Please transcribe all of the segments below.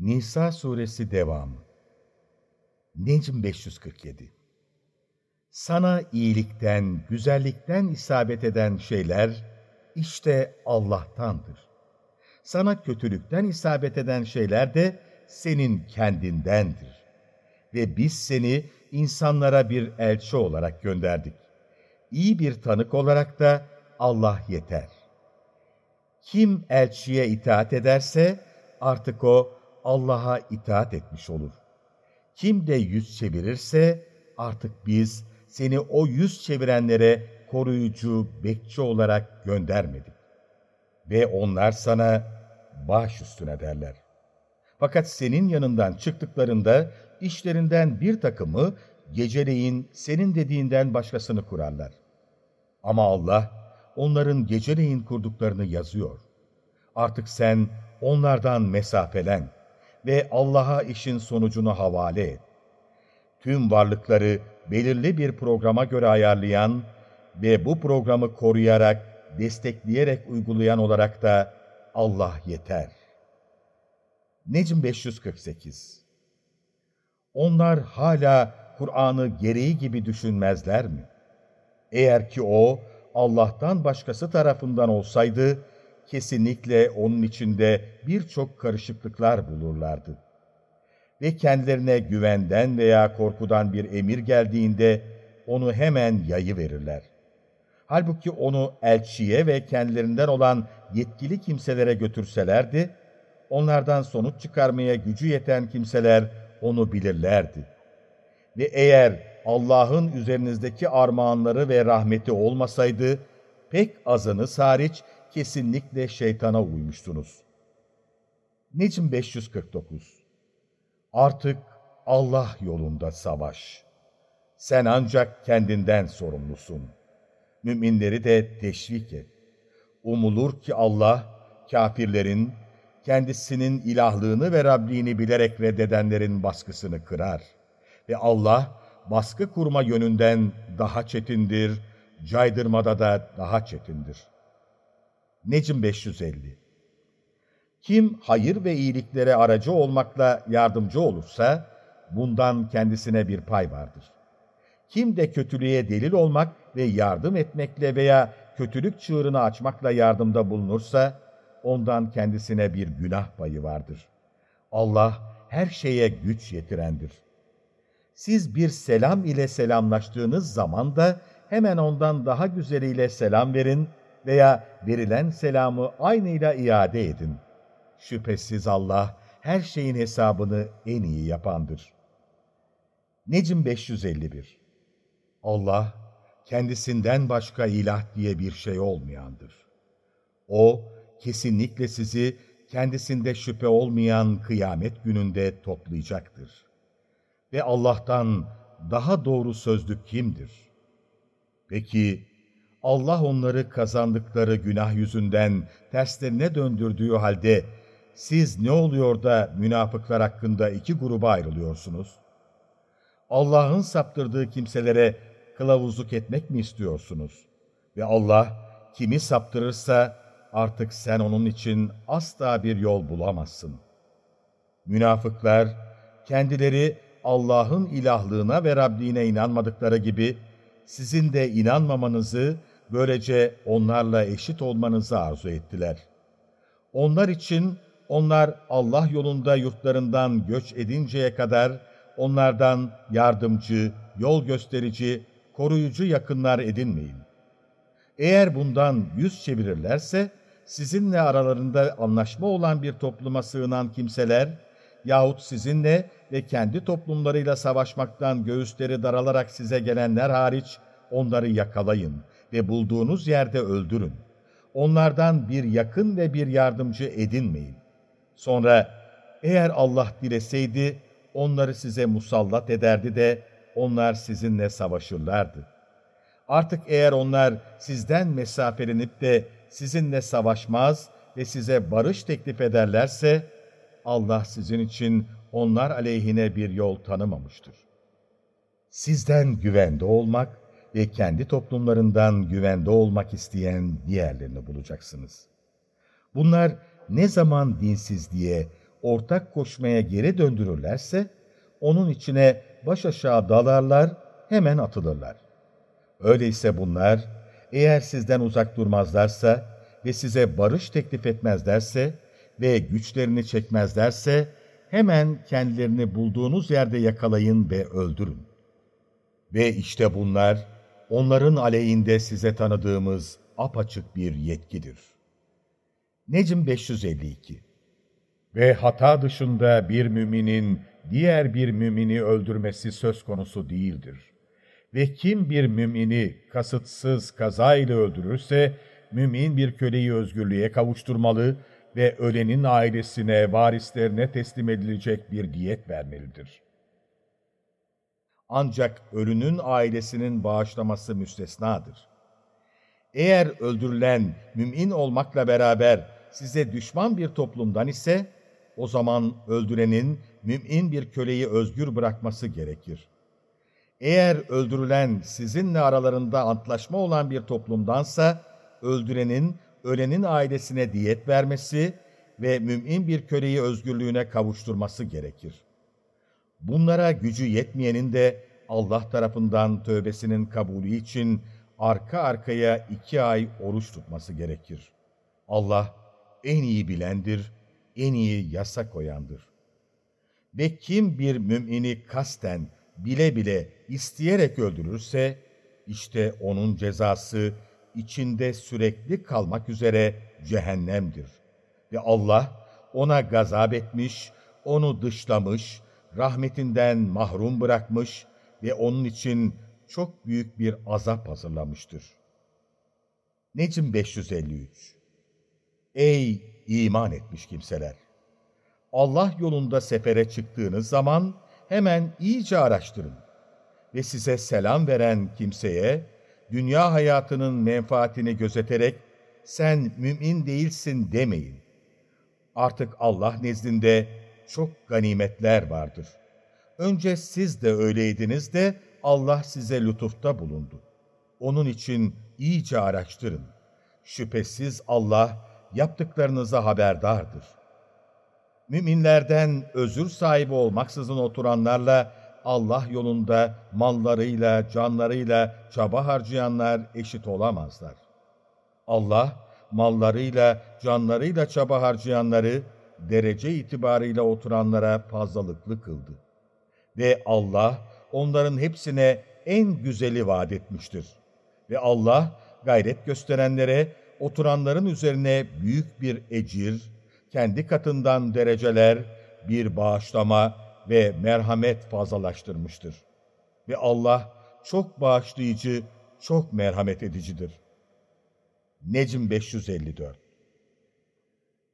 Nisa suresi devamı. Necm 547 Sana iyilikten, güzellikten isabet eden şeyler işte Allah'tandır. Sana kötülükten isabet eden şeyler de senin kendindendir. Ve biz seni insanlara bir elçi olarak gönderdik. İyi bir tanık olarak da Allah yeter. Kim elçiye itaat ederse artık o Allah'a itaat etmiş olur. Kim de yüz çevirirse artık biz seni o yüz çevirenlere koruyucu, bekçi olarak göndermedik. Ve onlar sana baş üstüne derler. Fakat senin yanından çıktıklarında işlerinden bir takımı geceleyin senin dediğinden başkasını kurarlar. Ama Allah onların geceleyin kurduklarını yazıyor. Artık sen onlardan mesafelen ve Allah'a işin sonucunu havale et. Tüm varlıkları belirli bir programa göre ayarlayan ve bu programı koruyarak, destekleyerek uygulayan olarak da Allah yeter. Necm 548 Onlar hala Kur'an'ı gereği gibi düşünmezler mi? Eğer ki o, Allah'tan başkası tarafından olsaydı, kesinlikle onun içinde birçok karışıklıklar bulurlardı. Ve kendilerine güvenden veya korkudan bir emir geldiğinde onu hemen yayı verirler. Halbuki onu elçiye ve kendilerinden olan yetkili kimselere götürselerdi, onlardan sonuç çıkarmaya gücü yeten kimseler onu bilirlerdi. Ve eğer Allah'ın üzerinizdeki armağanları ve rahmeti olmasaydı, pek azını hariç kesinlikle şeytana uymuştunuz. Necm 549 Artık Allah yolunda savaş. Sen ancak kendinden sorumlusun. Müminleri de teşvik et. Umulur ki Allah, kafirlerin, kendisinin ilahlığını ve Rabliğini bilerek reddedenlerin baskısını kırar. Ve Allah, baskı kurma yönünden daha çetindir, caydırmada da daha çetindir. Necm 550 Kim hayır ve iyiliklere aracı olmakla yardımcı olursa, bundan kendisine bir pay vardır. Kim de kötülüğe delil olmak ve yardım etmekle veya kötülük çığırını açmakla yardımda bulunursa, ondan kendisine bir günah payı vardır. Allah her şeye güç yetirendir. Siz bir selam ile selamlaştığınız zaman da hemen ondan daha güzeliyle selam verin veya verilen selamı aynıyla iade edin. Şüphesiz Allah her şeyin hesabını en iyi yapandır. Necm 551 Allah, kendisinden başka ilah diye bir şey olmayandır. O, kesinlikle sizi kendisinde şüphe olmayan kıyamet gününde toplayacaktır. Ve Allah'tan daha doğru sözlü kimdir? Peki, Allah onları kazandıkları günah yüzünden terslerine döndürdüğü halde siz ne oluyor da münafıklar hakkında iki gruba ayrılıyorsunuz? Allah'ın saptırdığı kimselere kılavuzluk etmek mi istiyorsunuz? Ve Allah kimi saptırırsa artık sen onun için asla bir yol bulamazsın. Münafıklar kendileri Allah'ın ilahlığına ve Rabliğine inanmadıkları gibi sizin de inanmamanızı Böylece onlarla eşit olmanızı arzu ettiler. Onlar için onlar Allah yolunda yurtlarından göç edinceye kadar onlardan yardımcı, yol gösterici, koruyucu yakınlar edinmeyin. Eğer bundan yüz çevirirlerse, sizinle aralarında anlaşma olan bir topluma sığınan kimseler, yahut sizinle ve kendi toplumlarıyla savaşmaktan göğüsleri daralarak size gelenler hariç onları yakalayın ve bulduğunuz yerde öldürün. Onlardan bir yakın ve bir yardımcı edinmeyin. Sonra eğer Allah dileseydi onları size musallat ederdi de onlar sizinle savaşırlardı. Artık eğer onlar sizden mesafelenip de sizinle savaşmaz ve size barış teklif ederlerse, Allah sizin için onlar aleyhine bir yol tanımamıştır. Sizden güvende olmak ve kendi toplumlarından güvende olmak isteyen diğerlerini bulacaksınız. Bunlar ne zaman dinsizliğe, ortak koşmaya geri döndürürlerse, onun içine baş aşağı dalarlar, hemen atılırlar. Öyleyse bunlar, eğer sizden uzak durmazlarsa ve size barış teklif etmezlerse ve güçlerini çekmezlerse, hemen kendilerini bulduğunuz yerde yakalayın ve öldürün. Ve işte bunlar, onların aleyhinde size tanıdığımız apaçık bir yetkidir. Necm 552 Ve hata dışında bir müminin diğer bir mümini öldürmesi söz konusu değildir. Ve kim bir mümini kasıtsız kazayla öldürürse, mümin bir köleyi özgürlüğe kavuşturmalı ve ölenin ailesine, varislerine teslim edilecek bir diyet vermelidir. Ancak ölünün ailesinin bağışlaması müstesnadır. Eğer öldürülen mümin olmakla beraber size düşman bir toplumdan ise, o zaman öldürenin mümin bir köleyi özgür bırakması gerekir. Eğer öldürülen sizinle aralarında antlaşma olan bir toplumdansa, öldürenin ölenin ailesine diyet vermesi ve mümin bir köleyi özgürlüğüne kavuşturması gerekir. Bunlara gücü yetmeyenin de Allah tarafından tövbesinin kabulü için arka arkaya iki ay oruç tutması gerekir. Allah en iyi bilendir, en iyi yasa koyandır. Ve kim bir mümini kasten, bile bile, isteyerek öldürürse, işte onun cezası, içinde sürekli kalmak üzere cehennemdir. Ve Allah ona gazap etmiş, onu dışlamış, rahmetinden mahrum bırakmış ve onun için çok büyük bir azap hazırlamıştır. Necm 553 Ey iman etmiş kimseler! Allah yolunda sefere çıktığınız zaman hemen iyice araştırın ve size selam veren kimseye dünya hayatının menfaatini gözeterek sen mümin değilsin demeyin. Artık Allah nezdinde çok ganimetler vardır. Önce siz de öyleydiniz de Allah size lütufta bulundu. Onun için iyice araştırın. Şüphesiz Allah yaptıklarınıza haberdardır. Müminlerden özür sahibi olmaksızın oturanlarla Allah yolunda mallarıyla, canlarıyla çaba harcayanlar eşit olamazlar. Allah, mallarıyla, canlarıyla çaba harcayanları, derece itibarıyla oturanlara fazlalıklı kıldı. Ve Allah, onların hepsine en güzeli vaat etmiştir. Ve Allah, gayret gösterenlere, oturanların üzerine büyük bir ecir, kendi katından dereceler, bir bağışlama, ve merhamet fazlalaştırmıştır. Ve Allah çok bağışlayıcı, çok merhamet edicidir. Necm 554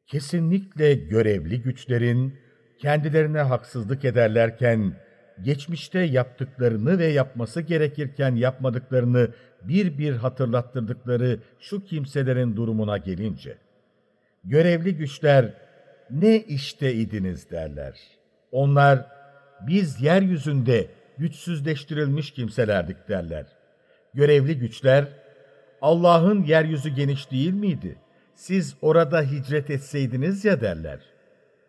Kesinlikle görevli güçlerin kendilerine haksızlık ederlerken, geçmişte yaptıklarını ve yapması gerekirken yapmadıklarını bir bir hatırlattırdıkları şu kimselerin durumuna gelince, görevli güçler ne işte idiniz derler. Onlar, biz yeryüzünde güçsüzleştirilmiş kimselerdik derler. Görevli güçler, Allah'ın yeryüzü geniş değil miydi? Siz orada hicret etseydiniz ya derler.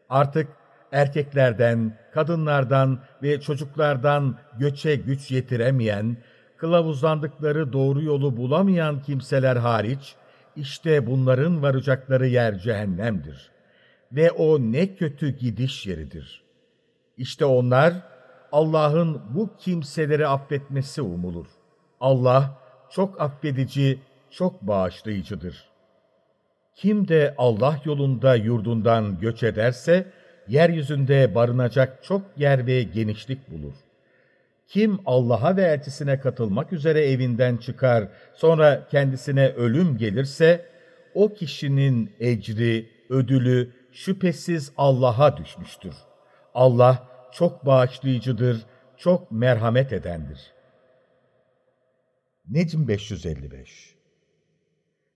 Artık erkeklerden, kadınlardan ve çocuklardan göçe güç yetiremeyen, kılavuzlandıkları doğru yolu bulamayan kimseler hariç, işte bunların varacakları yer cehennemdir. Ve o ne kötü gidiş yeridir.'' İşte onlar Allah'ın bu kimseleri affetmesi umulur. Allah çok affedici, çok bağışlayıcıdır. Kim de Allah yolunda yurdundan göç ederse, yeryüzünde barınacak çok yer ve genişlik bulur. Kim Allah'a ve elçisine katılmak üzere evinden çıkar, sonra kendisine ölüm gelirse, o kişinin ecri, ödülü şüphesiz Allah'a düşmüştür. Allah çok bağışlayıcıdır, çok merhamet edendir. Necm 555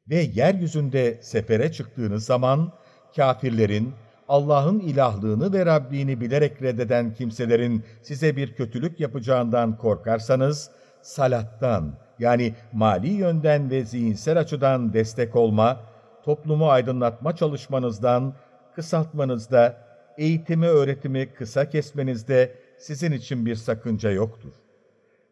Ve yeryüzünde sefere çıktığınız zaman, kafirlerin, Allah'ın ilahlığını ve Rabbini bilerek reddeden kimselerin size bir kötülük yapacağından korkarsanız, salattan yani mali yönden ve zihinsel açıdan destek olma, toplumu aydınlatma çalışmanızdan, kısaltmanızda eğitimi öğretimi kısa kesmenizde sizin için bir sakınca yoktur.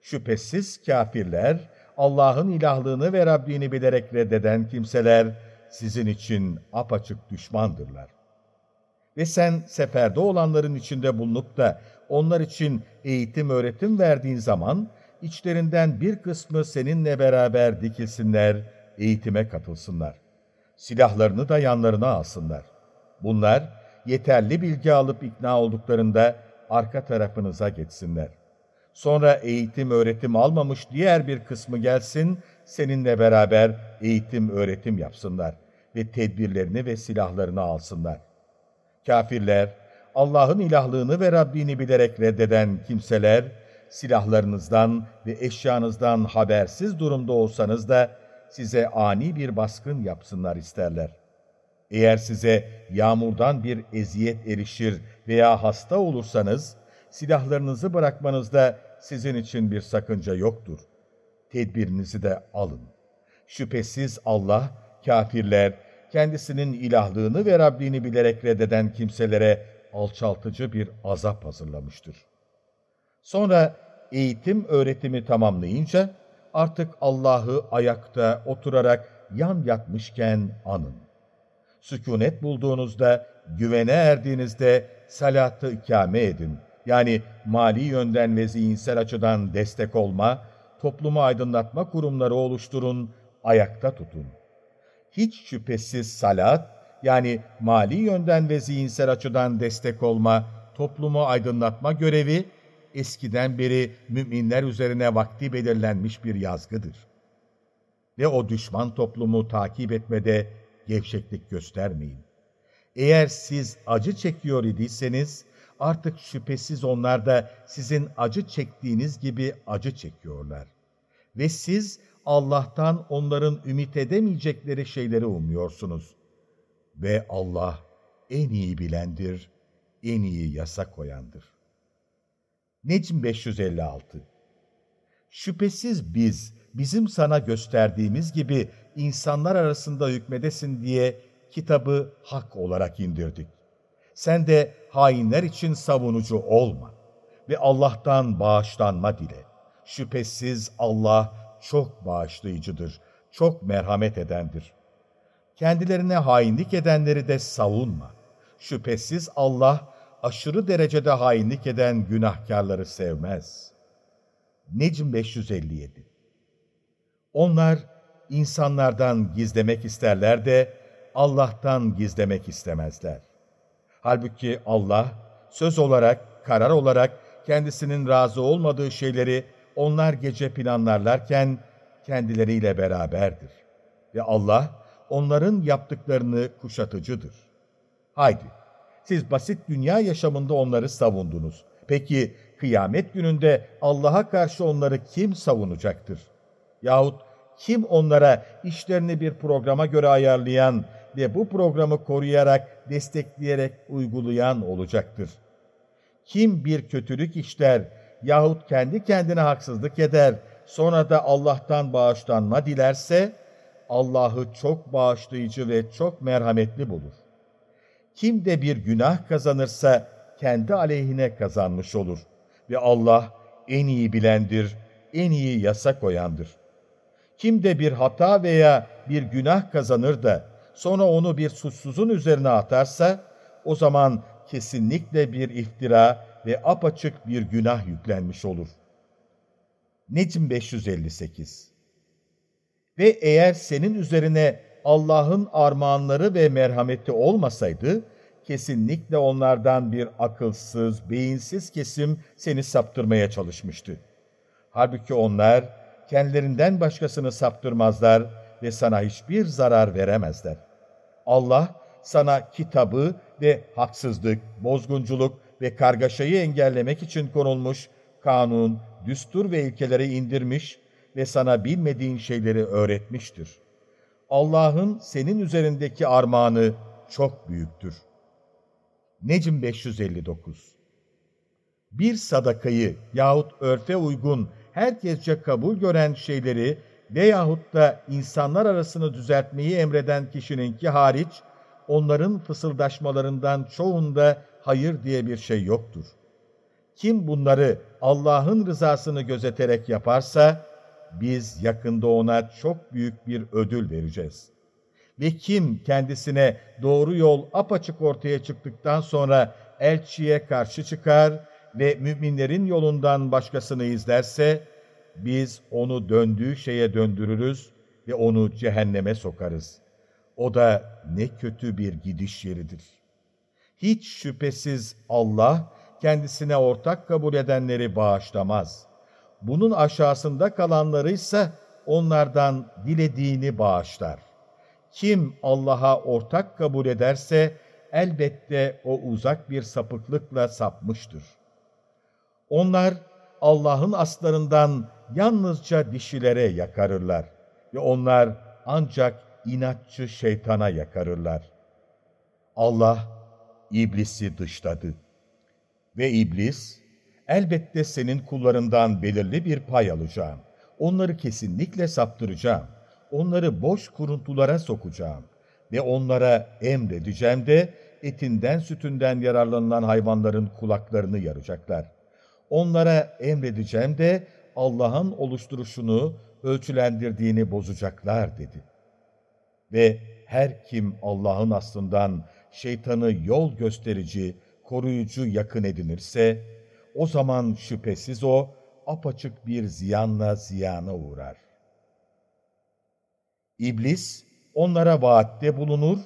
Şüphesiz kafirler, Allah'ın ilahlığını ve Rabbini bilerek reddeden kimseler sizin için apaçık düşmandırlar. Ve sen seferde olanların içinde bulunup da onlar için eğitim öğretim verdiğin zaman içlerinden bir kısmı seninle beraber dikilsinler, eğitime katılsınlar. Silahlarını da yanlarına alsınlar. Bunlar yeterli bilgi alıp ikna olduklarında arka tarafınıza geçsinler. Sonra eğitim öğretim almamış diğer bir kısmı gelsin, seninle beraber eğitim öğretim yapsınlar ve tedbirlerini ve silahlarını alsınlar. Kafirler, Allah'ın ilahlığını ve Rabbini bilerek reddeden kimseler, silahlarınızdan ve eşyanızdan habersiz durumda olsanız da size ani bir baskın yapsınlar isterler. Eğer size yağmurdan bir eziyet erişir veya hasta olursanız, silahlarınızı bırakmanızda sizin için bir sakınca yoktur. Tedbirinizi de alın. Şüphesiz Allah, kafirler, kendisinin ilahlığını ve Rabbini bilerek reddeden kimselere alçaltıcı bir azap hazırlamıştır. Sonra eğitim öğretimi tamamlayınca artık Allah'ı ayakta oturarak yan yatmışken anın. Sükunet bulduğunuzda, güvene erdiğinizde salatı ikame edin. Yani mali yönden ve zihinsel açıdan destek olma, toplumu aydınlatma kurumları oluşturun, ayakta tutun. Hiç şüphesiz salat, yani mali yönden ve zihinsel açıdan destek olma, toplumu aydınlatma görevi, eskiden beri müminler üzerine vakti belirlenmiş bir yazgıdır. Ve o düşman toplumu takip etmede gevşeklik göstermeyin. Eğer siz acı çekiyor idiyseniz, artık şüphesiz onlar da sizin acı çektiğiniz gibi acı çekiyorlar. Ve siz Allah'tan onların ümit edemeyecekleri şeyleri umuyorsunuz. Ve Allah en iyi bilendir, en iyi yasa koyandır. Necm 556 Şüphesiz biz, bizim sana gösterdiğimiz gibi insanlar arasında hükmedesin diye kitabı hak olarak indirdik. Sen de hainler için savunucu olma ve Allah'tan bağışlanma dile. Şüphesiz Allah çok bağışlayıcıdır, çok merhamet edendir. Kendilerine hainlik edenleri de savunma. Şüphesiz Allah aşırı derecede hainlik eden günahkarları sevmez. Necm 557 Onlar insanlardan gizlemek isterler de Allah'tan gizlemek istemezler. Halbuki Allah söz olarak, karar olarak kendisinin razı olmadığı şeyleri onlar gece planlarlarken kendileriyle beraberdir. Ve Allah onların yaptıklarını kuşatıcıdır. Haydi, siz basit dünya yaşamında onları savundunuz. Peki kıyamet gününde Allah'a karşı onları kim savunacaktır? Yahut kim onlara işlerini bir programa göre ayarlayan ve bu programı koruyarak, destekleyerek uygulayan olacaktır? Kim bir kötülük işler yahut kendi kendine haksızlık eder, sonra da Allah'tan bağışlanma dilerse, Allah'ı çok bağışlayıcı ve çok merhametli bulur. Kim de bir günah kazanırsa kendi aleyhine kazanmış olur. Ve Allah en iyi bilendir, en iyi yasa koyandır. Kim de bir hata veya bir günah kazanır da sonra onu bir suçsuzun üzerine atarsa, o zaman kesinlikle bir iftira ve apaçık bir günah yüklenmiş olur. Necm 558 Ve eğer senin üzerine Allah'ın armağanları ve merhameti olmasaydı, kesinlikle onlardan bir akılsız, beyinsiz kesim seni saptırmaya çalışmıştı. Halbuki onlar kendilerinden başkasını saptırmazlar ve sana hiçbir zarar veremezler. Allah sana kitabı ve haksızlık, bozgunculuk ve kargaşayı engellemek için konulmuş kanun, düstur ve ilkeleri indirmiş ve sana bilmediğin şeyleri öğretmiştir. Allah'ın senin üzerindeki armağanı çok büyüktür. Necm 559 Bir sadakayı yahut örfe uygun herkesce kabul gören şeyleri veyahut da insanlar arasını düzeltmeyi emreden kişininki hariç, onların fısıldaşmalarından çoğunda hayır diye bir şey yoktur. Kim bunları Allah'ın rızasını gözeterek yaparsa, biz yakında ona çok büyük bir ödül vereceğiz. Ve kim kendisine doğru yol apaçık ortaya çıktıktan sonra elçiye karşı çıkar ve müminlerin yolundan başkasını izlerse, biz onu döndüğü şeye döndürürüz ve onu cehenneme sokarız. O da ne kötü bir gidiş yeridir. Hiç şüphesiz Allah, kendisine ortak kabul edenleri bağışlamaz. Bunun aşağısında kalanları ise onlardan dilediğini bağışlar. Kim Allah'a ortak kabul ederse elbette o uzak bir sapıklıkla sapmıştır. Onlar Allah'ın aslarından yalnızca dişilere yakarırlar ve onlar ancak inatçı şeytana yakarırlar. Allah iblisi dışladı. Ve iblis, elbette senin kullarından belirli bir pay alacağım. Onları kesinlikle saptıracağım. Onları boş kuruntulara sokacağım. Ve onlara emredeceğim de etinden sütünden yararlanılan hayvanların kulaklarını yaracaklar. Onlara emredeceğim de Allah'ın oluşturuşunu, ölçülendirdiğini bozacaklar dedi. Ve her kim Allah'ın aslından şeytanı yol gösterici, koruyucu yakın edinirse, o zaman şüphesiz o apaçık bir ziyanla ziyana uğrar. İblis onlara vaatte bulunur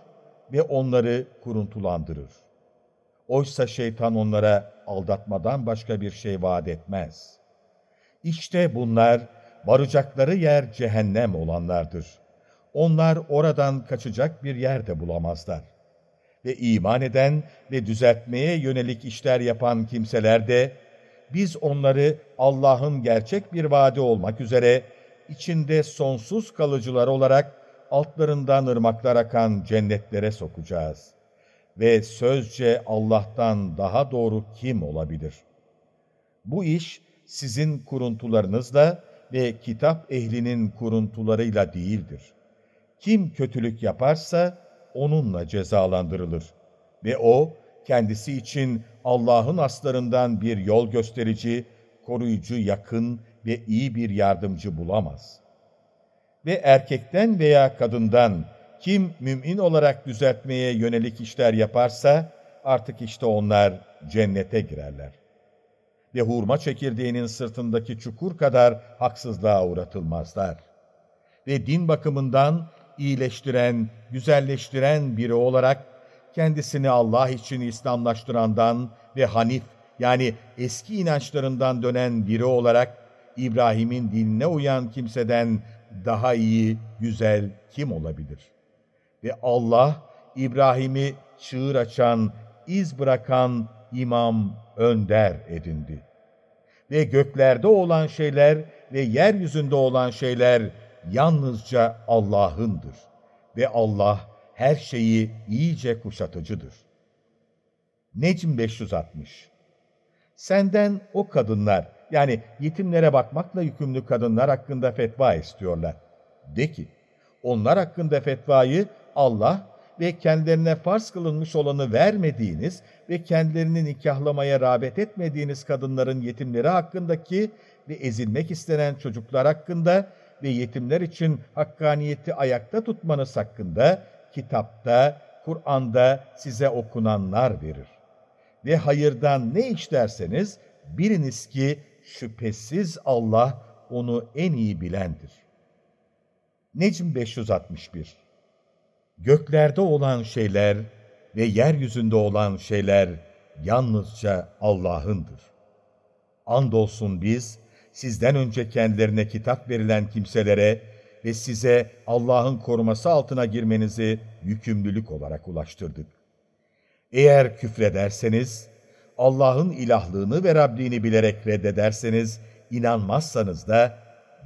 ve onları kuruntulandırır. Oysa şeytan onlara aldatmadan başka bir şey vaat etmez. İşte bunlar varacakları yer cehennem olanlardır. Onlar oradan kaçacak bir yer de bulamazlar. Ve iman eden ve düzeltmeye yönelik işler yapan kimseler de, biz onları Allah'ın gerçek bir vaadi olmak üzere, içinde sonsuz kalıcılar olarak altlarından ırmaklar akan cennetlere sokacağız. Ve sözce Allah'tan daha doğru kim olabilir? Bu iş sizin kuruntularınızla ve kitap ehlinin kuruntularıyla değildir. Kim kötülük yaparsa onunla cezalandırılır. Ve o, kendisi için Allah'ın aslarından bir yol gösterici, koruyucu yakın ve iyi bir yardımcı bulamaz. Ve erkekten veya kadından kim mümin olarak düzeltmeye yönelik işler yaparsa, artık işte onlar cennete girerler. Ve hurma çekirdeğinin sırtındaki çukur kadar haksızlığa uğratılmazlar. Ve din bakımından iyileştiren, güzelleştiren biri olarak kendisini Allah için İslamlaştırandan ve Hanif yani eski inançlarından dönen biri olarak İbrahim'in dinine uyan kimseden daha iyi, güzel kim olabilir? Ve Allah İbrahim'i çığır açan, iz bırakan imam, önder edindi. Ve göklerde olan şeyler ve yeryüzünde olan şeyler yalnızca Allah'ındır. Ve Allah her şeyi iyice kuşatıcıdır. Necm 560 Senden o kadınlar, yani yetimlere bakmakla yükümlü kadınlar hakkında fetva istiyorlar. De ki, onlar hakkında fetvayı Allah ve kendilerine farz kılınmış olanı vermediğiniz ve kendilerini nikahlamaya rağbet etmediğiniz kadınların yetimleri hakkındaki ve ezilmek istenen çocuklar hakkında ve yetimler için hakkaniyeti ayakta tutmanız hakkında kitapta, Kur'an'da size okunanlar verir. Ve hayırdan ne işlerseniz biliniz ki şüphesiz Allah onu en iyi bilendir. Necm 561 Göklerde olan şeyler ve yeryüzünde olan şeyler yalnızca Allah'ındır. Andolsun biz, sizden önce kendilerine kitap verilen kimselere ve size Allah'ın koruması altına girmenizi yükümlülük olarak ulaştırdık. Eğer küfrederseniz, Allah'ın ilahlığını ve Rabbini bilerek reddederseniz, inanmazsanız da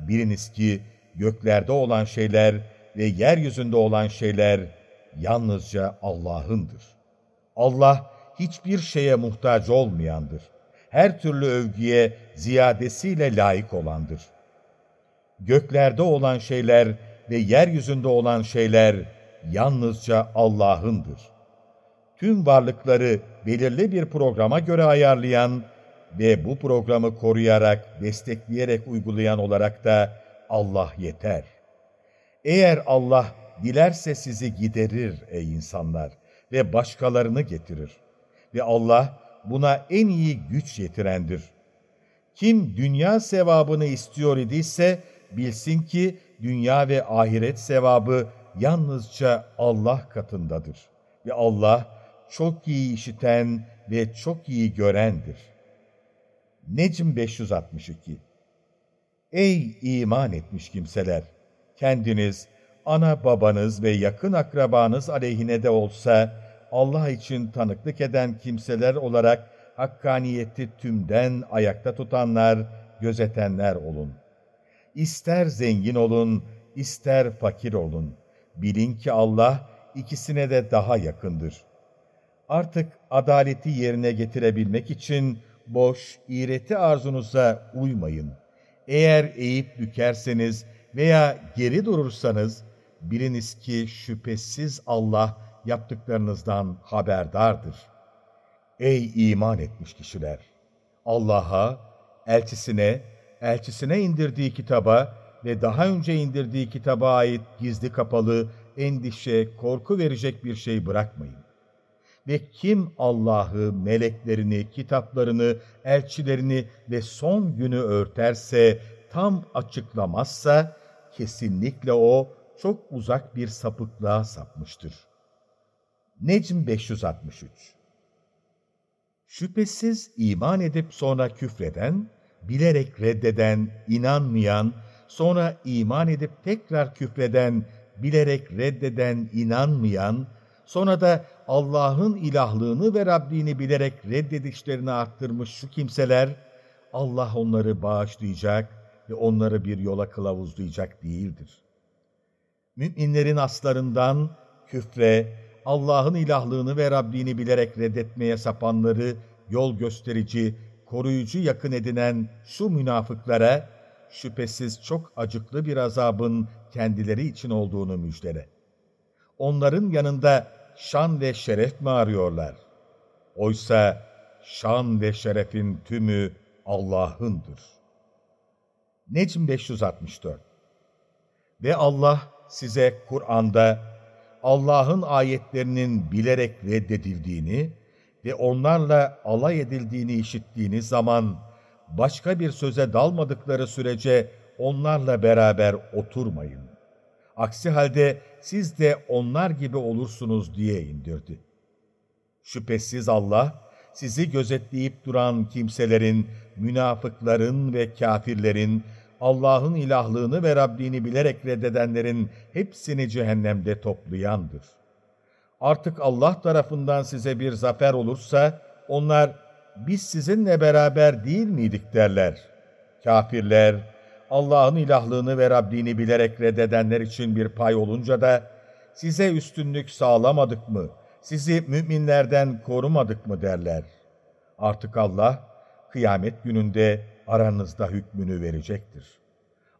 biliniz ki göklerde olan şeyler ve yeryüzünde olan şeyler yalnızca Allah'ındır. Allah hiçbir şeye muhtaç olmayandır. Her türlü övgüye ziyadesiyle layık olandır. Göklerde olan şeyler ve yeryüzünde olan şeyler yalnızca Allah'ındır. tüm varlıkları belirli bir programa göre ayarlayan ve bu programı koruyarak, destekleyerek uygulayan olarak da Allah yeter. Eğer Allah dilerse sizi giderir ey insanlar ve başkalarını getirir. Ve Allah buna en iyi güç yetirendir. Kim dünya sevabını istiyor idiyse bilsin ki dünya ve ahiret sevabı yalnızca Allah katındadır. Ve Allah çok iyi işiten ve çok iyi görendir. Necm 562 Ey iman etmiş kimseler! Kendiniz, ana babanız ve yakın akrabanız aleyhine de olsa Allah için tanıklık eden kimseler olarak hakkaniyeti tümden ayakta tutanlar, gözetenler olun. İster zengin olun, ister fakir olun. Bilin ki Allah ikisine de daha yakındır. Artık adaleti yerine getirebilmek için boş, iğreti arzunuza uymayın. Eğer eğip bükerseniz veya geri durursanız, biliniz ki şüphesiz Allah yaptıklarınızdan haberdardır. Ey iman etmiş kişiler! Allah'a, elçisine, elçisine indirdiği kitaba ve daha önce indirdiği kitaba ait gizli kapalı, endişe, korku verecek bir şey bırakmayın. Ve kim Allah'ı, meleklerini, kitaplarını, elçilerini ve son günü örterse, tam açıklamazsa, kesinlikle o çok uzak bir sapıklığa sapmıştır. Necm 563 Şüphesiz iman edip sonra küfreden, bilerek reddeden, inanmayan, sonra iman edip tekrar küfreden, bilerek reddeden, inanmayan, sonra da Allah'ın ilahlığını ve Rabbini bilerek reddedişlerini arttırmış şu kimseler, Allah onları bağışlayacak ve onları bir yola kılavuzlayacak değildir. Müminlerin aslarından küfre, Allah'ın ilahlığını ve Rabbini bilerek reddetmeye sapanları yol gösterici, koruyucu yakın edinen şu münafıklara şüphesiz çok acıklı bir azabın kendileri için olduğunu müjdele. Onların yanında şan ve şeref mi arıyorlar? Oysa şan ve şerefin tümü Allah'ındır. Necm 564 Ve Allah size Kur'an'da Allah'ın ayetlerinin bilerek reddedildiğini ve onlarla alay edildiğini işittiğiniz zaman başka bir söze dalmadıkları sürece onlarla beraber oturmayın. Aksi halde siz de onlar gibi olursunuz diye indirdi. Şüphesiz Allah, sizi gözetleyip duran kimselerin, münafıkların ve kafirlerin, Allah'ın ilahlığını ve Rabbini bilerek reddedenlerin hepsini cehennemde toplayandır. Artık Allah tarafından size bir zafer olursa, onlar, biz sizinle beraber değil miydik derler. Kafirler, Allah'ın ilahlığını ve Rabbini bilerek reddedenler için bir pay olunca da, size üstünlük sağlamadık mı, sizi müminlerden korumadık mı derler. Artık Allah, kıyamet gününde aranızda hükmünü verecektir.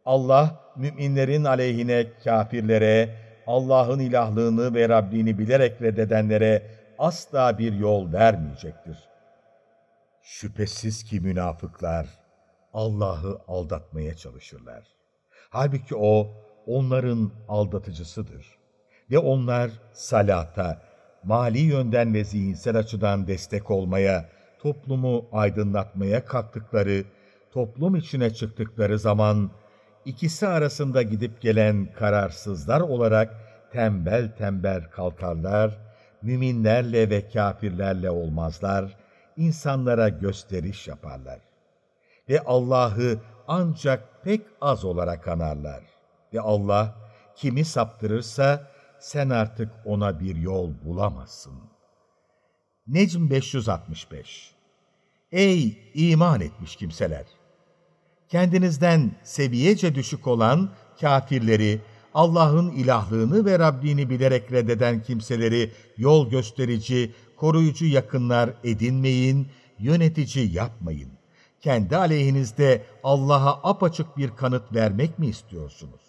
Allah, müminlerin aleyhine kafirlere, Allah'ın ilahlığını ve Rabbini bilerek reddedenlere asla bir yol vermeyecektir. Şüphesiz ki münafıklar Allah'ı aldatmaya çalışırlar. Halbuki O onların aldatıcısıdır. Ve onlar salata, mali yönden ve zihinsel açıdan destek olmaya, toplumu aydınlatmaya kalktıkları, toplum içine çıktıkları zaman ikisi arasında gidip gelen kararsızlar olarak tembel tembel kalkarlar, müminlerle ve kafirlerle olmazlar, insanlara gösteriş yaparlar. Ve Allah'ı ancak pek az olarak anarlar. Ve Allah kimi saptırırsa sen artık ona bir yol bulamazsın. Necm 565 Ey iman etmiş kimseler! Kendinizden seviyece düşük olan kafirleri, Allah'ın ilahlığını ve Rabbini bilerek reddeden kimseleri yol gösterici, koruyucu yakınlar edinmeyin, yönetici yapmayın. Kendi aleyhinizde Allah'a apaçık bir kanıt vermek mi istiyorsunuz?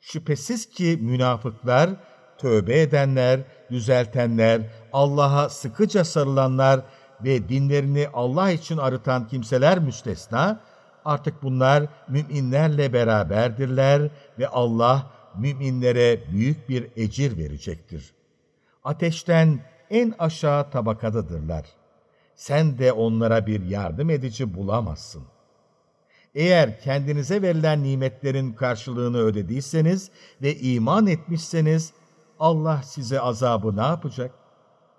Şüphesiz ki münafıklar tövbe edenler, düzeltenler, Allah'a sıkıca sarılanlar ve dinlerini Allah için arıtan kimseler müstesna, artık bunlar müminlerle beraberdirler ve Allah müminlere büyük bir ecir verecektir. Ateşten en aşağı tabakadadırlar. Sen de onlara bir yardım edici bulamazsın. Eğer kendinize verilen nimetlerin karşılığını ödediyseniz ve iman etmişseniz, Allah size azabı ne yapacak?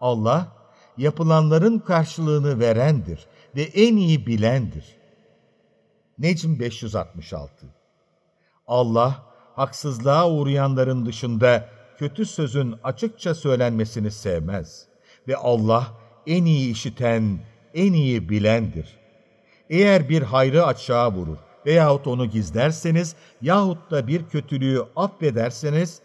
Allah, yapılanların karşılığını verendir ve en iyi bilendir. Necm 566 Allah, haksızlığa uğrayanların dışında kötü sözün açıkça söylenmesini sevmez. Ve Allah en iyi işiten, en iyi bilendir. Eğer bir hayrı açığa vurur veyahut onu gizlerseniz yahut da bir kötülüğü affederseniz,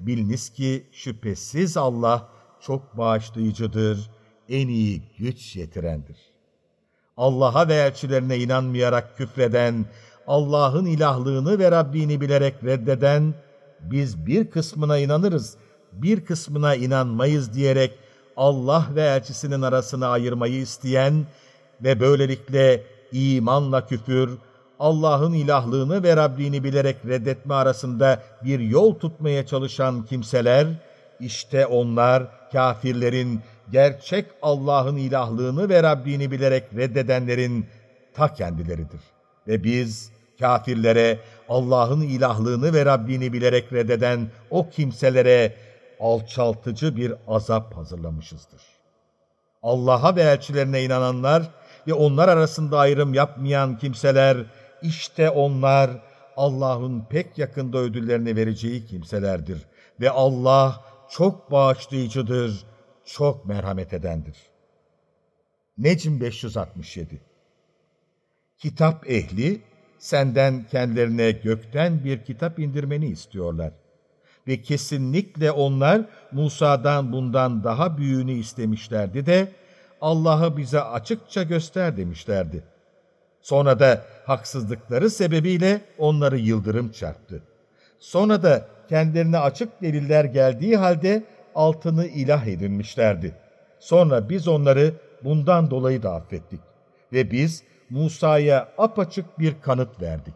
biliniz ki şüphesiz Allah çok bağışlayıcıdır, en iyi güç yetirendir. Allah'a ve elçilerine inanmayarak küfreden, Allah'ın ilahlığını ve Rabbini bilerek reddeden, biz bir kısmına inanırız, bir kısmına inanmayız diyerek Allah ve elçisinin arasını ayırmayı isteyen ve böylelikle imanla küfür, Allah'ın ilahlığını ve Rabbini bilerek reddetme arasında bir yol tutmaya çalışan kimseler, işte onlar kafirlerin gerçek Allah'ın ilahlığını ve Rabbini bilerek reddedenlerin ta kendileridir. Ve biz kafirlere Allah'ın ilahlığını ve Rabbini bilerek reddeden o kimselere alçaltıcı bir azap hazırlamışızdır. Allah'a ve elçilerine inananlar ve onlar arasında ayrım yapmayan kimseler, işte onlar Allah'ın pek yakında ödüllerini vereceği kimselerdir. Ve Allah çok bağışlayıcıdır, çok merhamet edendir. Necm 567 Kitap ehli, senden kendilerine gökten bir kitap indirmeni istiyorlar. Ve kesinlikle onlar Musa'dan bundan daha büyüğünü istemişlerdi de Allah'ı bize açıkça göster demişlerdi. Sonra da haksızlıkları sebebiyle onları yıldırım çarptı. Sonra da kendilerine açık deliller geldiği halde altını ilah edinmişlerdi. Sonra biz onları bundan dolayı da affettik. Ve biz Musa'ya apaçık bir kanıt verdik.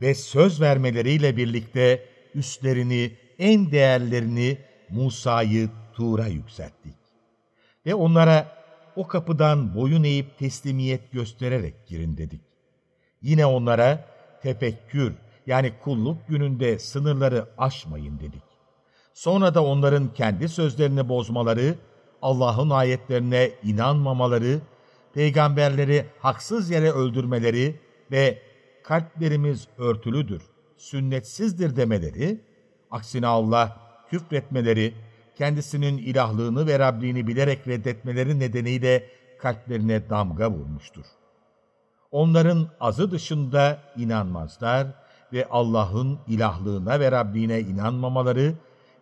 Ve söz vermeleriyle birlikte üstlerini, en değerlerini Musa'yı Tur'a yükselttik. Ve onlara o kapıdan boyun eğip teslimiyet göstererek girin dedik. Yine onlara tefekkür yani kulluk gününde sınırları aşmayın dedik. Sonra da onların kendi sözlerini bozmaları, Allah'ın ayetlerine inanmamaları, peygamberleri haksız yere öldürmeleri ve kalplerimiz örtülüdür, sünnetsizdir demeleri, aksine Allah küfretmeleri, kendisinin ilahlığını ve Rabbini bilerek reddetmeleri nedeniyle kalplerine damga vurmuştur. Onların azı dışında inanmazlar ve Allah'ın ilahlığına ve Rabbine inanmamaları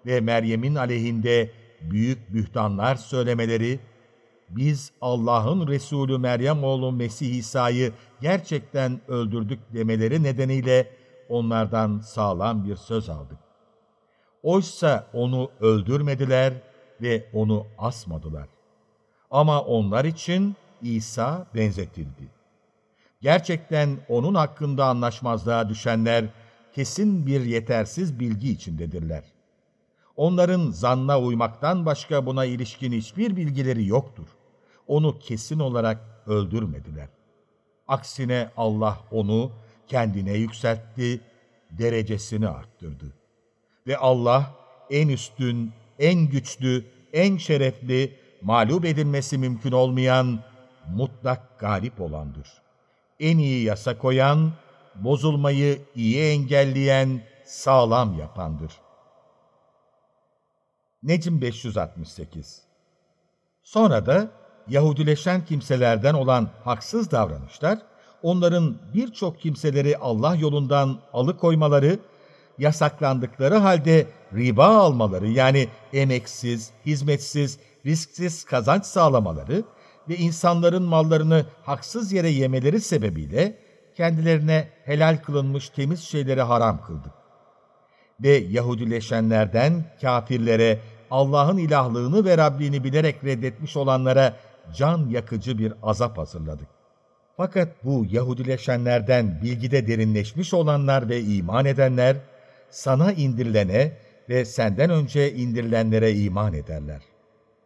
ve Meryem'in aleyhinde büyük bühtanlar söylemeleri, biz Allah'ın Resulü Meryem oğlu Mesih İsa'yı gerçekten öldürdük demeleri nedeniyle onlardan sağlam bir söz aldık. Oysa onu öldürmediler ve onu asmadılar. Ama onlar için İsa benzetildi. Gerçekten onun hakkında anlaşmazlığa düşenler kesin bir yetersiz bilgi içindedirler. Onların zanna uymaktan başka buna ilişkin hiçbir bilgileri yoktur. Onu kesin olarak öldürmediler. Aksine Allah onu kendine yükseltti, derecesini arttırdı. Ve Allah en üstün, en güçlü, en şerefli, mağlup edilmesi mümkün olmayan, mutlak galip olandır. En iyi yasa koyan, bozulmayı iyi engelleyen, sağlam yapandır. Necm 568 Sonra da Yahudileşen kimselerden olan haksız davranışlar, onların birçok kimseleri Allah yolundan alıkoymaları yasaklandıkları halde riba almaları yani emeksiz, hizmetsiz, risksiz kazanç sağlamaları ve insanların mallarını haksız yere yemeleri sebebiyle kendilerine helal kılınmış temiz şeyleri haram kıldık. ve Yahudileşenlerden kafirlere, Allah'ın ilahlığını ve Rabbini bilerek reddetmiş olanlara can yakıcı bir azap hazırladık. Fakat bu Yahudileşenlerden bilgide derinleşmiş olanlar ve iman edenler, sana indirilene ve senden önce indirilenlere iman ederler.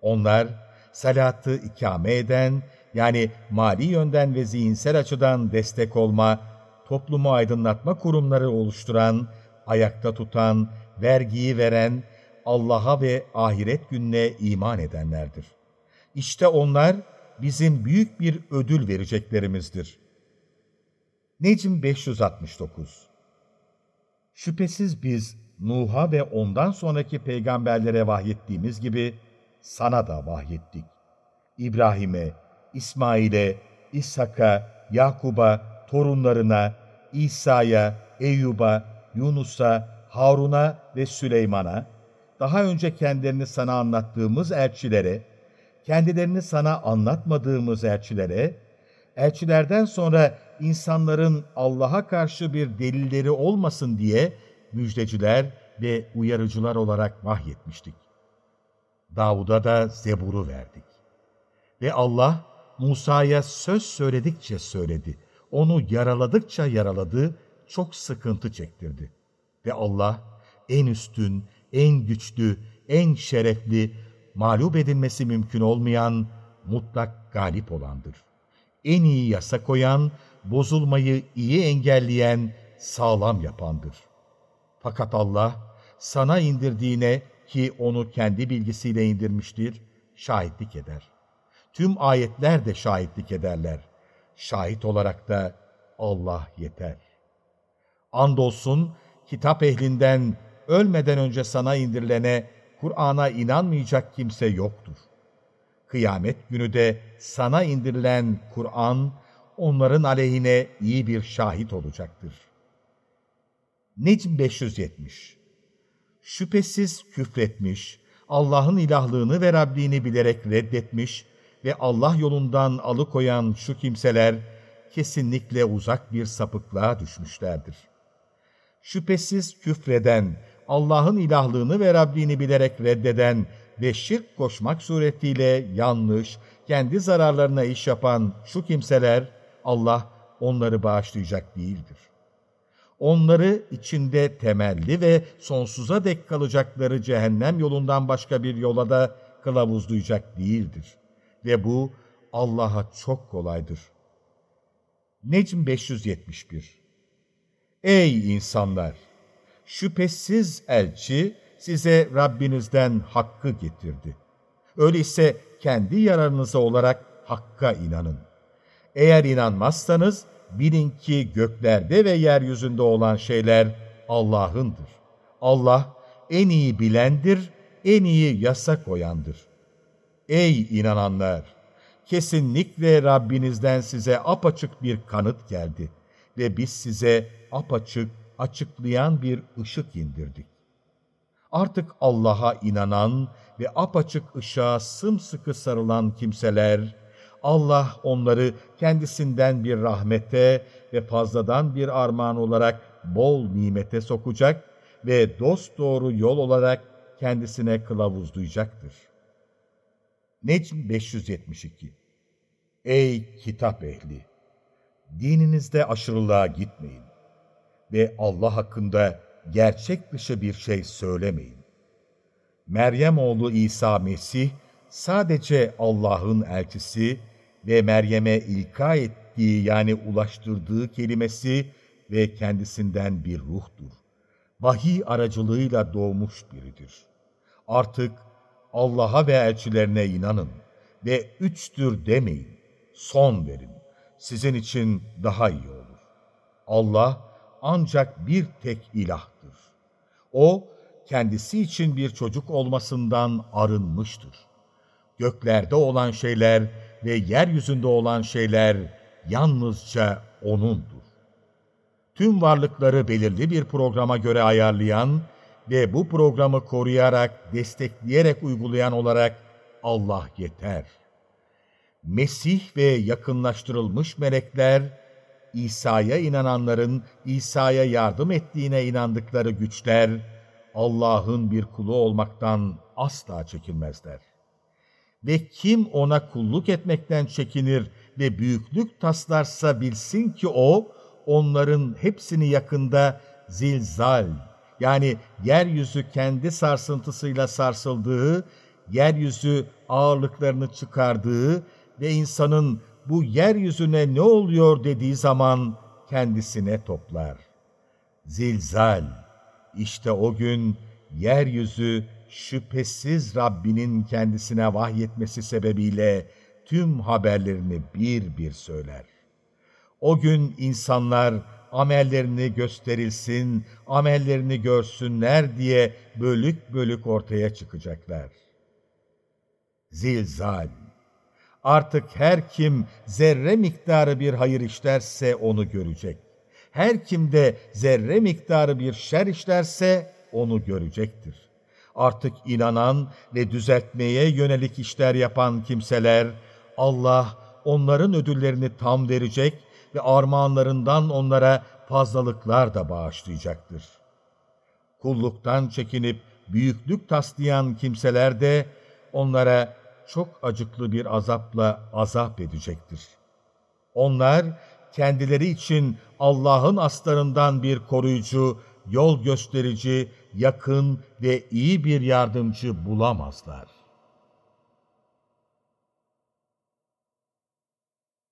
Onlar, salatı ikame eden, yani mali yönden ve zihinsel açıdan destek olma, toplumu aydınlatma kurumları oluşturan, ayakta tutan, vergiyi veren, Allah'a ve ahiret gününe iman edenlerdir. İşte onlar bizim büyük bir ödül vereceklerimizdir. Necm 569 Şüphesiz biz Nuh'a ve ondan sonraki peygamberlere vahyettiğimiz gibi sana da vahyettik. İbrahim'e, İsmail'e, İshak'a, Yakub'a, torunlarına, İsa'ya, Eyyub'a, Yunus'a, Harun'a ve Süleyman'a, daha önce kendilerini sana anlattığımız elçilere, kendilerini sana anlatmadığımız elçilere, elçilerden sonra insanların Allah'a karşı bir delilleri olmasın diye müjdeciler ve uyarıcılar olarak vahyetmiştik. Davud'a da Zebur'u verdik. Ve Allah Musa'ya söz söyledikçe söyledi. Onu yaraladıkça yaraladı, çok sıkıntı çektirdi. Ve Allah en üstün, en güçlü, en şerefli, mağlup edilmesi mümkün olmayan, mutlak galip olandır. En iyi yasa koyan, bozulmayı iyi engelleyen, sağlam yapandır. Fakat Allah, sana indirdiğine ki onu kendi bilgisiyle indirmiştir, şahitlik eder. Tüm ayetler de şahitlik ederler. Şahit olarak da Allah yeter. Andolsun kitap ehlinden ölmeden önce sana indirilene Kur'an'a inanmayacak kimse yoktur. Kıyamet günü de sana indirilen Kur'an onların aleyhine iyi bir şahit olacaktır. Necm 570 Şüphesiz küfretmiş, Allah'ın ilahlığını ve Rabbini bilerek reddetmiş ve Allah yolundan alıkoyan şu kimseler kesinlikle uzak bir sapıklığa düşmüşlerdir. Şüphesiz küfreden, Allah'ın ilahlığını ve Rabbini bilerek reddeden ve şirk koşmak suretiyle yanlış, kendi zararlarına iş yapan şu kimseler, Allah onları bağışlayacak değildir. Onları içinde temelli ve sonsuza dek kalacakları cehennem yolundan başka bir yola da kılavuzlayacak değildir. Ve bu Allah'a çok kolaydır. Necm 571 Ey insanlar! Şüphesiz elçi size Rabbinizden hakkı getirdi. Öyleyse kendi yararınıza olarak hakka inanın. Eğer inanmazsanız bilin ki göklerde ve yeryüzünde olan şeyler Allah'ındır. Allah en iyi bilendir, en iyi yasa koyandır. Ey inananlar! Kesinlikle Rabbinizden size apaçık bir kanıt geldi ve biz size apaçık, açıklayan bir ışık indirdik. Artık Allah'a inanan ve apaçık ışığa sımsıkı sarılan kimseler, Allah onları kendisinden bir rahmete ve fazladan bir armağan olarak bol nimete sokacak ve dost doğru yol olarak kendisine kılavuzlayacaktır. Necm 572 Ey kitap ehli! Dininizde aşırılığa gitmeyin ve Allah hakkında gerçek dışı bir şey söylemeyin. Meryem oğlu İsa Mesih sadece Allah'ın elçisi ve Meryem'e ilka ettiği yani ulaştırdığı kelimesi ve kendisinden bir ruhtur. Vahiy aracılığıyla doğmuş biridir. Artık Allah'a ve elçilerine inanın ve üçtür demeyin, son verin. Sizin için daha iyi olur. Allah ancak bir tek ilahtır. O, kendisi için bir çocuk olmasından arınmıştır. Göklerde olan şeyler ve yeryüzünde olan şeyler yalnızca O'nundur. Tüm varlıkları belirli bir programa göre ayarlayan ve bu programı koruyarak, destekleyerek uygulayan olarak Allah yeter. Mesih ve yakınlaştırılmış melekler, İsa'ya inananların İsa'ya yardım ettiğine inandıkları güçler, Allah'ın bir kulu olmaktan asla çekinmezler. Ve kim ona kulluk etmekten çekinir ve büyüklük taslarsa bilsin ki o, onların hepsini yakında zilzal, yani yeryüzü kendi sarsıntısıyla sarsıldığı, yeryüzü ağırlıklarını çıkardığı ve insanın bu yeryüzüne ne oluyor dediği zaman kendisine toplar. Zilzal, işte o gün yeryüzü şüphesiz Rabbinin kendisine vahyetmesi sebebiyle tüm haberlerini bir bir söyler. O gün insanlar amellerini gösterilsin, amellerini görsünler diye bölük bölük ortaya çıkacaklar. Zilzal Artık her kim zerre miktarı bir hayır işlerse onu görecek. Her kim de zerre miktarı bir şer işlerse onu görecektir. Artık inanan ve düzeltmeye yönelik işler yapan kimseler, Allah onların ödüllerini tam verecek ve armağanlarından onlara fazlalıklar da bağışlayacaktır. Kulluktan çekinip büyüklük taslayan kimseler de onlara çok acıklı bir azapla azap edecektir. Onlar kendileri için Allah'ın aslarından bir koruyucu, yol gösterici, yakın ve iyi bir yardımcı bulamazlar.